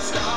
stop